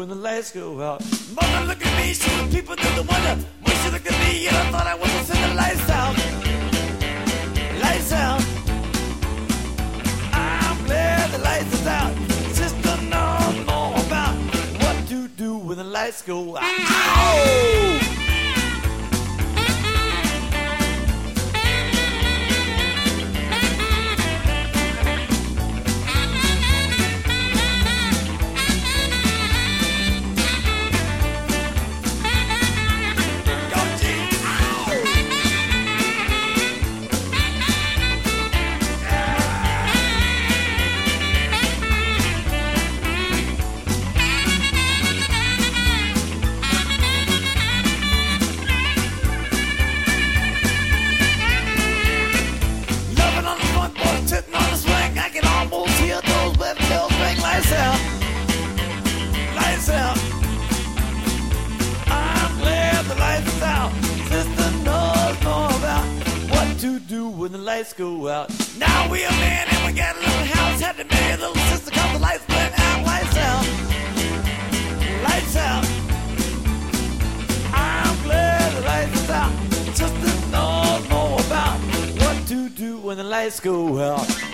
when the lights go out. Mother, look at me, showing people through the window. When she looked at me, and I thought I was to send the lights out. Lights out. I'm glad the lights is out. Sister knows more about what to do when the lights go out. Ow! To do when the lights go out. Now we a man and we got a little house. Had to marry a little sister cause the lights went out. Lights out. Lights out. I'm glad the lights is out. Sister knows more about what to do when the lights go out.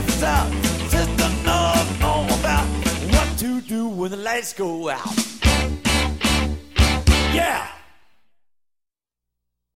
Lights out. Sister knows more about what to do when the lights go out. Yeah.